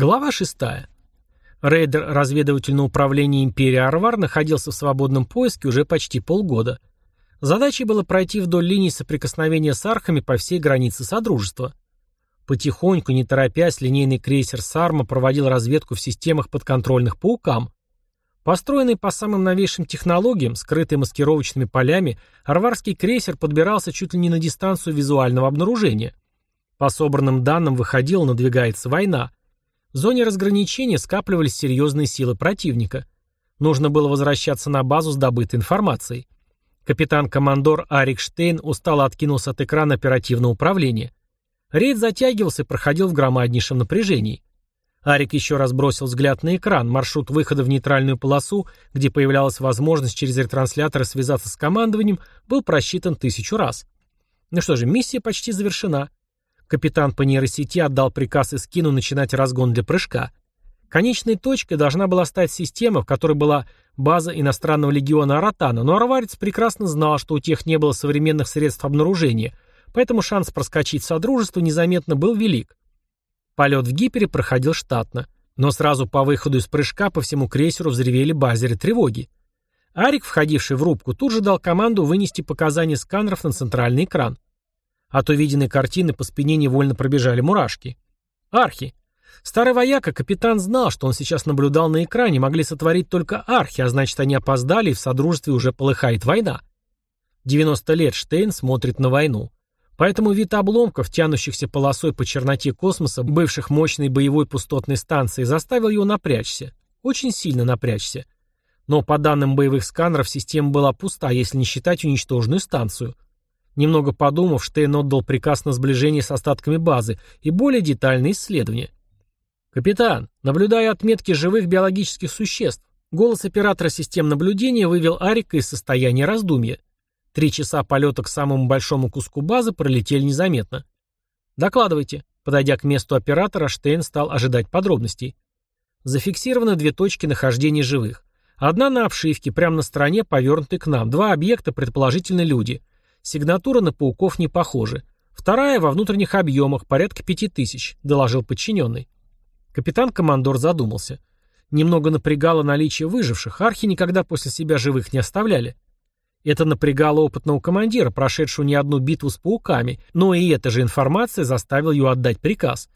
Глава 6. Рейдер разведывательного управления империи Арвар находился в свободном поиске уже почти полгода. Задачей было пройти вдоль линии соприкосновения с архами по всей границе Содружества. Потихоньку, не торопясь, линейный крейсер «Сарма» проводил разведку в системах подконтрольных паукам. Построенный по самым новейшим технологиям, скрытый маскировочными полями, арварский крейсер подбирался чуть ли не на дистанцию визуального обнаружения. По собранным данным выходила, надвигается война – в зоне разграничения скапливались серьезные силы противника. Нужно было возвращаться на базу с добытой информацией. Капитан-командор Арик Штейн устало откинулся от экрана оперативного управления. Рейд затягивался и проходил в громаднейшем напряжении. Арик еще раз бросил взгляд на экран, маршрут выхода в нейтральную полосу, где появлялась возможность через ретрансляторы связаться с командованием, был просчитан тысячу раз. Ну что же, миссия почти завершена. Капитан по нейросети отдал приказ Искину начинать разгон для прыжка. Конечной точкой должна была стать система, в которой была база иностранного легиона Аратана, но арварец прекрасно знал, что у тех не было современных средств обнаружения, поэтому шанс проскочить в Содружество незаметно был велик. Полет в гипере проходил штатно, но сразу по выходу из прыжка по всему крейсеру взревели базеры тревоги. Арик, входивший в рубку, тут же дал команду вынести показания сканеров на центральный экран. От увиденной картины по спине невольно пробежали мурашки. Архи. Старый вояка, капитан знал, что он сейчас наблюдал на экране, могли сотворить только архи, а значит они опоздали и в Содружестве уже полыхает война. 90 лет Штейн смотрит на войну. Поэтому вид обломков, тянущихся полосой по черноте космоса, бывших мощной боевой пустотной станции, заставил его напрячься. Очень сильно напрячься. Но по данным боевых сканеров система была пуста, если не считать уничтоженную станцию – Немного подумав, Штейн отдал приказ на сближение с остатками базы и более детальные исследования. «Капитан, наблюдая отметки живых биологических существ, голос оператора систем наблюдения вывел Арика из состояния раздумья. Три часа полета к самому большому куску базы пролетели незаметно. «Докладывайте». Подойдя к месту оператора, Штейн стал ожидать подробностей. Зафиксированы две точки нахождения живых. Одна на обшивке, прямо на стороне, повернутой к нам. Два объекта, предположительно люди. Сигнатура на пауков не похожа. Вторая во внутренних объемах, порядка пяти тысяч, доложил подчиненный. Капитан-командор задумался. Немного напрягало наличие выживших, архи никогда после себя живых не оставляли. Это напрягало опытного командира, прошедшего не одну битву с пауками, но и эта же информация заставила ее отдать приказ.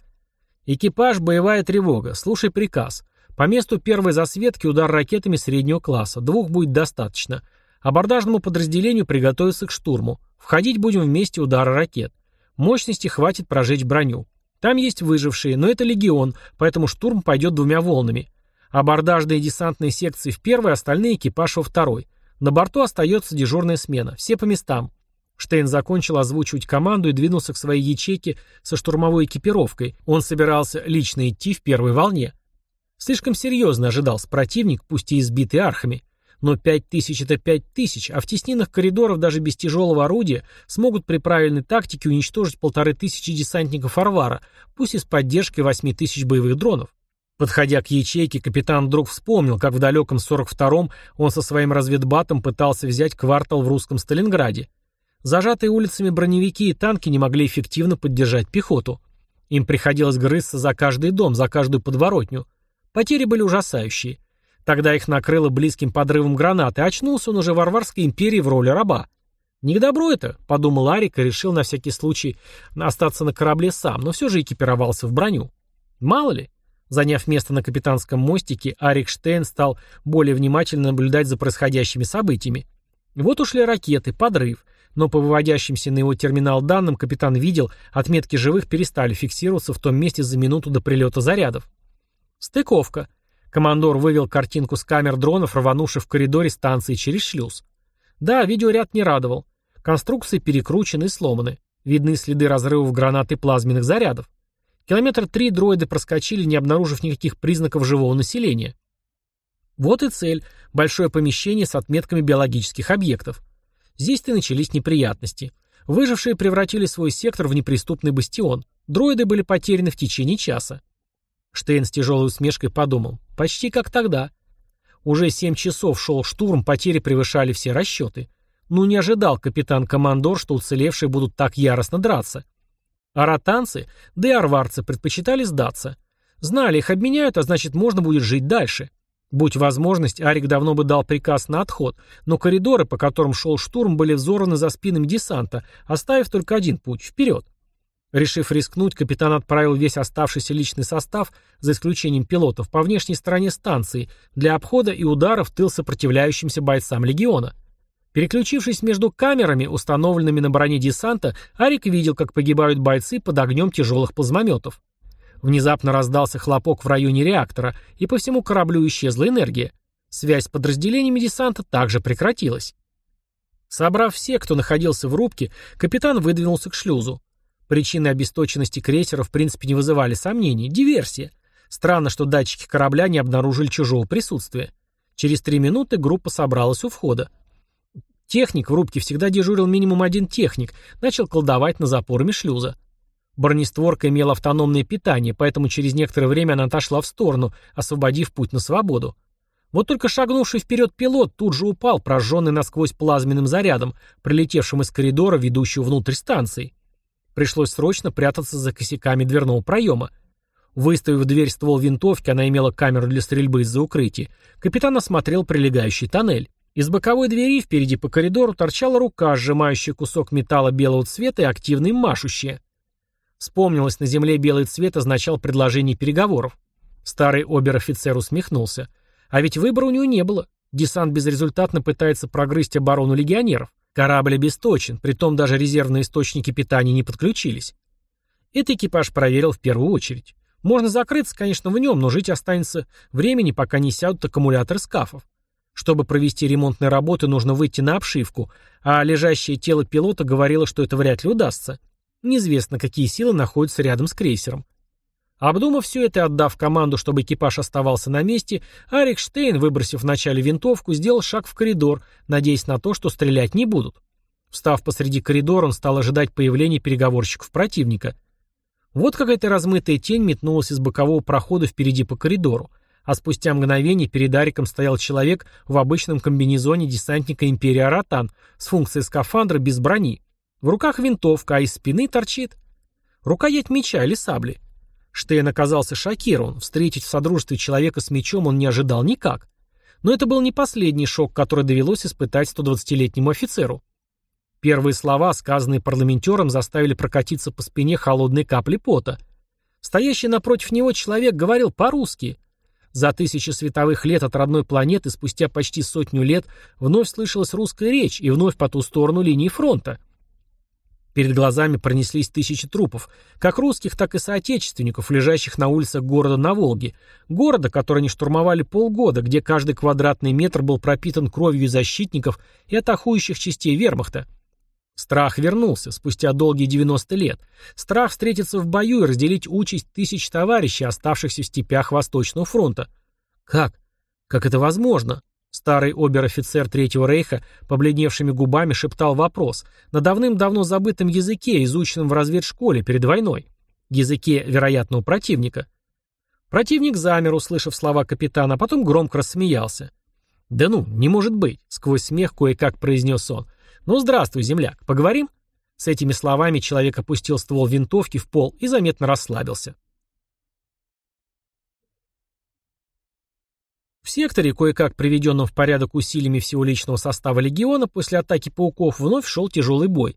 «Экипаж, боевая тревога. Слушай приказ. По месту первой засветки удар ракетами среднего класса. Двух будет достаточно. Абордажному подразделению приготовиться к штурму. Входить будем вместе удара ракет. Мощности хватит прожечь броню. Там есть выжившие, но это легион, поэтому штурм пойдет двумя волнами. Абордажные и десантные секции в первой, остальные экипаж во второй. На борту остается дежурная смена. Все по местам. Штейн закончил озвучивать команду и двинулся к своей ячейке со штурмовой экипировкой. Он собирался лично идти в первой волне. Слишком серьезно ожидался противник, пусть и избитый архами. Но пять тысяч — это пять тысяч, а в теснинах коридоров даже без тяжелого орудия смогут при правильной тактике уничтожить полторы тысячи десантников Арвара, пусть и с поддержкой восьми тысяч боевых дронов. Подходя к ячейке, капитан вдруг вспомнил, как в далеком 42-м он со своим разведбатом пытался взять квартал в русском Сталинграде. Зажатые улицами броневики и танки не могли эффективно поддержать пехоту. Им приходилось грызться за каждый дом, за каждую подворотню. Потери были ужасающие. Тогда их накрыло близким подрывом гранаты, очнулся он уже в Варварской империи в роли раба. «Не к добру это», — подумал Арик и решил на всякий случай остаться на корабле сам, но все же экипировался в броню. Мало ли. Заняв место на капитанском мостике, Арик Штейн стал более внимательно наблюдать за происходящими событиями. Вот ушли ракеты, подрыв, но по выводящимся на его терминал данным капитан видел, отметки живых перестали фиксироваться в том месте за минуту до прилета зарядов. Стыковка. Командор вывел картинку с камер дронов, рванувших в коридоре станции через шлюз. Да, видеоряд не радовал. Конструкции перекручены и сломаны. Видны следы разрывов гранат и плазменных зарядов. Километр три дроиды проскочили, не обнаружив никаких признаков живого населения. Вот и цель – большое помещение с отметками биологических объектов. Здесь-то начались неприятности. Выжившие превратили свой сектор в неприступный бастион. Дроиды были потеряны в течение часа. Штейн с тяжелой усмешкой подумал. Почти как тогда. Уже семь часов шел штурм, потери превышали все расчеты. Ну не ожидал капитан-командор, что уцелевшие будут так яростно драться. Аратанцы, да и арварцы предпочитали сдаться. Знали, их обменяют, а значит, можно будет жить дальше. Будь возможность, Арик давно бы дал приказ на отход, но коридоры, по которым шел штурм, были взорваны за спинами десанта, оставив только один путь – вперед. Решив рискнуть, капитан отправил весь оставшийся личный состав, за исключением пилотов, по внешней стороне станции, для обхода и удара в тыл сопротивляющимся бойцам легиона. Переключившись между камерами, установленными на броне десанта, Арик видел, как погибают бойцы под огнем тяжелых плазмометов. Внезапно раздался хлопок в районе реактора, и по всему кораблю исчезла энергия. Связь с подразделениями десанта также прекратилась. Собрав всех, кто находился в рубке, капитан выдвинулся к шлюзу. Причины обесточенности крейсера в принципе не вызывали сомнений. Диверсия. Странно, что датчики корабля не обнаружили чужого присутствия. Через три минуты группа собралась у входа. Техник в рубке всегда дежурил минимум один техник, начал колдовать на запорами шлюза. Бронестворка имела автономное питание, поэтому через некоторое время она отошла в сторону, освободив путь на свободу. Вот только шагнувший вперед пилот тут же упал, прожженный насквозь плазменным зарядом, прилетевшим из коридора, ведущего внутрь станции. Пришлось срочно прятаться за косяками дверного проема. Выставив в дверь ствол винтовки, она имела камеру для стрельбы из-за укрытия, капитан осмотрел прилегающий тоннель. Из боковой двери впереди по коридору торчала рука, сжимающая кусок металла белого цвета и активно им машущая. Вспомнилось, на земле белый цвет означал предложение переговоров. Старый обер-офицер усмехнулся. А ведь выбора у него не было. Десант безрезультатно пытается прогрызть оборону легионеров. Корабль обесточен, притом даже резервные источники питания не подключились. Это экипаж проверил в первую очередь. Можно закрыться, конечно, в нем, но жить останется времени, пока не сядут аккумуляторы скафов. Чтобы провести ремонтные работы, нужно выйти на обшивку, а лежащее тело пилота говорило, что это вряд ли удастся. Неизвестно, какие силы находятся рядом с крейсером. Обдумав все это и отдав команду, чтобы экипаж оставался на месте, Арик Штейн, выбросив вначале винтовку, сделал шаг в коридор, надеясь на то, что стрелять не будут. Встав посреди коридора, он стал ожидать появления переговорщиков противника. Вот какая-то размытая тень метнулась из бокового прохода впереди по коридору, а спустя мгновение перед Ариком стоял человек в обычном комбинезоне десантника Империи Аратан с функцией скафандра без брони. В руках винтовка, а из спины торчит рукоять меча или сабли. Штейн оказался шокирован. Встретить в содружестве человека с мечом он не ожидал никак. Но это был не последний шок, который довелось испытать 120-летнему офицеру. Первые слова, сказанные парламентером, заставили прокатиться по спине холодной капли пота. Стоящий напротив него человек говорил по-русски. За тысячи световых лет от родной планеты, спустя почти сотню лет, вновь слышалась русская речь и вновь по ту сторону линии фронта. Перед глазами пронеслись тысячи трупов, как русских, так и соотечественников, лежащих на улицах города на Волге, города, который они штурмовали полгода, где каждый квадратный метр был пропитан кровью защитников и атакующих частей вермахта. Страх вернулся спустя долгие 90 лет. Страх встретиться в бою и разделить участь тысяч товарищей, оставшихся в степях Восточного фронта. Как? Как это возможно? Старый обер-офицер Третьего Рейха побледневшими губами шептал вопрос на давным-давно забытом языке, изученном в разведшколе перед войной. Языке вероятного противника. Противник замер, услышав слова капитана, а потом громко рассмеялся. «Да ну, не может быть!» — сквозь смех кое-как произнес он. «Ну, здравствуй, земляк, поговорим?» С этими словами человек опустил ствол винтовки в пол и заметно расслабился. В секторе, кое-как приведенном в порядок усилиями всего личного состава легиона, после атаки пауков вновь шел тяжелый бой.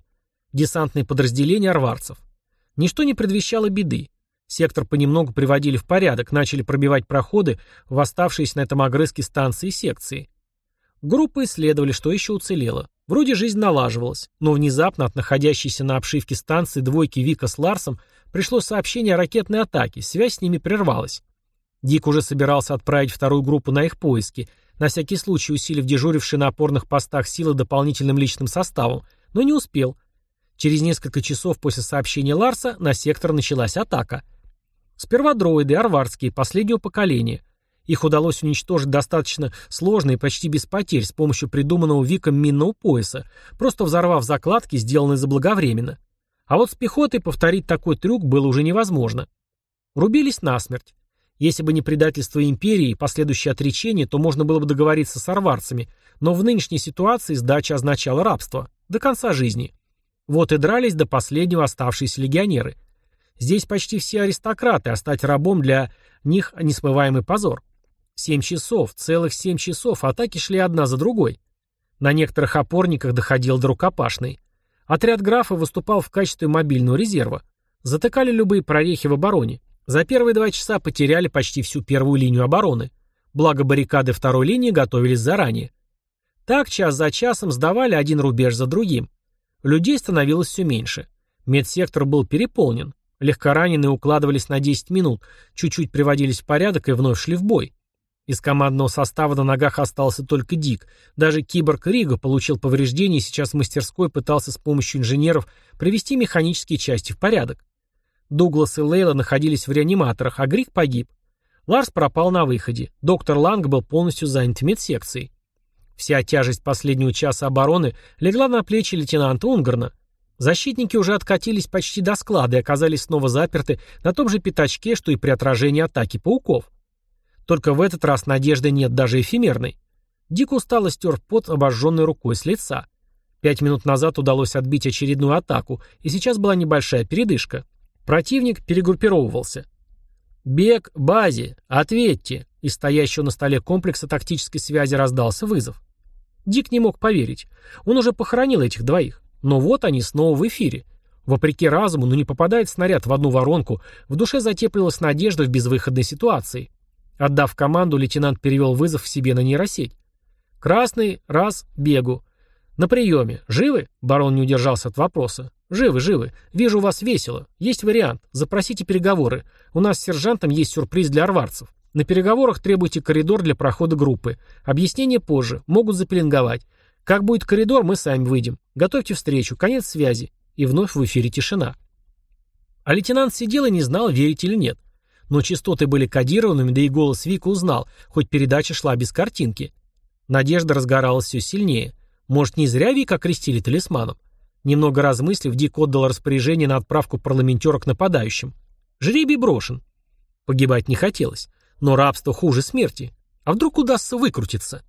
Десантные подразделения арварцев. Ничто не предвещало беды. Сектор понемногу приводили в порядок, начали пробивать проходы в оставшиеся на этом огрызке станции секции. Группы исследовали, что еще уцелело. Вроде жизнь налаживалась, но внезапно от находящейся на обшивке станции двойки Вика с Ларсом пришло сообщение о ракетной атаке, связь с ними прервалась. Дик уже собирался отправить вторую группу на их поиски, на всякий случай усилив дежурившие на опорных постах силы дополнительным личным составом, но не успел. Через несколько часов после сообщения Ларса на сектор началась атака. Сперва дроиды, арварские, последнего поколения. Их удалось уничтожить достаточно сложно и почти без потерь с помощью придуманного Виком минного пояса, просто взорвав закладки, сделанные заблаговременно. А вот с пехотой повторить такой трюк было уже невозможно. Рубились насмерть. Если бы не предательство империи и последующее отречение, то можно было бы договориться с арварцами, но в нынешней ситуации сдача означала рабство. До конца жизни. Вот и дрались до последнего оставшиеся легионеры. Здесь почти все аристократы, а стать рабом для них несмываемый позор. Семь часов, целых семь часов, атаки шли одна за другой. На некоторых опорниках доходил до рукопашной. Отряд графа выступал в качестве мобильного резерва. Затыкали любые прорехи в обороне. За первые два часа потеряли почти всю первую линию обороны. Благо баррикады второй линии готовились заранее. Так час за часом сдавали один рубеж за другим. Людей становилось все меньше. Медсектор был переполнен. Легкораненые укладывались на 10 минут, чуть-чуть приводились в порядок и вновь шли в бой. Из командного состава на ногах остался только Дик. Даже киборг Рига получил повреждения и сейчас в мастерской пытался с помощью инженеров привести механические части в порядок. Дуглас и Лейла находились в реаниматорах, а Грик погиб. Ларс пропал на выходе. Доктор Ланг был полностью занят медсекцией. Вся тяжесть последнего часа обороны легла на плечи лейтенанта Унгарна. Защитники уже откатились почти до склада и оказались снова заперты на том же пятачке, что и при отражении атаки пауков. Только в этот раз надежды нет даже эфемерной. Дик устало стер пот обожженной рукой с лица. Пять минут назад удалось отбить очередную атаку, и сейчас была небольшая передышка. Противник перегруппировывался. «Бег, базе! Ответьте!» Из стоящего на столе комплекса тактической связи раздался вызов. Дик не мог поверить. Он уже похоронил этих двоих. Но вот они снова в эфире. Вопреки разуму, но не попадает снаряд в одну воронку, в душе затеплилась надежда в безвыходной ситуации. Отдав команду, лейтенант перевел вызов в себе на нейросеть. «Красный, раз, бегу». «На приеме. Живы?» Барон не удержался от вопроса. «Живы, живы. Вижу, вас весело. Есть вариант. Запросите переговоры. У нас с сержантом есть сюрприз для арварцев. На переговорах требуйте коридор для прохода группы. Объяснение позже. Могут запеленговать. Как будет коридор, мы сами выйдем. Готовьте встречу. Конец связи». И вновь в эфире тишина. А лейтенант сидел и не знал, верить или нет. Но частоты были кодированными, да и голос Вика узнал, хоть передача шла без картинки. Надежда разгоралась все сильнее. Может, не зря Вика окрестили талисманом? Немного размыслив, Дик отдал распоряжение на отправку парламентера к нападающим. Жребий брошен. Погибать не хотелось. Но рабство хуже смерти. А вдруг удастся выкрутиться?